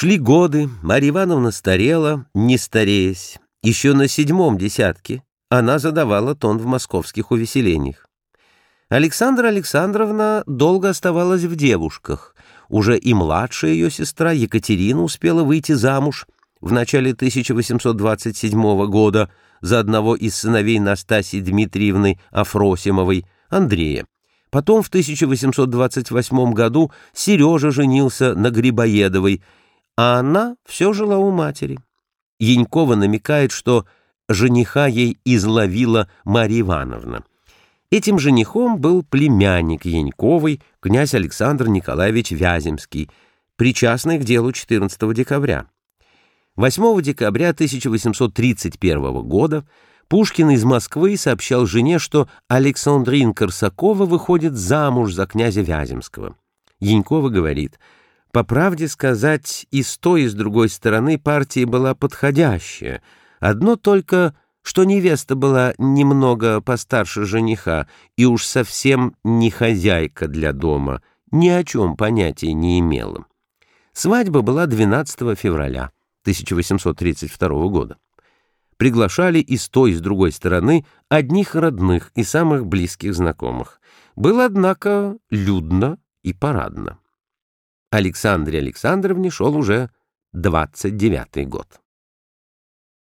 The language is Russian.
Шли годы, Марья Ивановна старела, не стареясь. Еще на седьмом десятке она задавала тон в московских увеселениях. Александра Александровна долго оставалась в девушках. Уже и младшая ее сестра Екатерина успела выйти замуж в начале 1827 года за одного из сыновей Настасии Дмитриевны Афросимовой, Андрея. Потом в 1828 году Сережа женился на Грибоедовой, а она все жила у матери. Янькова намекает, что жениха ей изловила Марья Ивановна. Этим женихом был племянник Яньковой, князь Александр Николаевич Вяземский, причастный к делу 14 декабря. 8 декабря 1831 года Пушкин из Москвы сообщал жене, что Александрин Корсакова выходит замуж за князя Вяземского. Янькова говорит — по правде сказать, и с той, и с другой стороны партия была подходящая. Одно только, что невеста была немного постарше жениха и уж совсем не хозяйка для дома, ни о чем понятия не имела. Свадьба была 12 февраля 1832 года. Приглашали и с той, и с другой стороны одних родных и самых близких знакомых. Было, однако, людно и парадно. Александре Александровне шел уже 29-й год.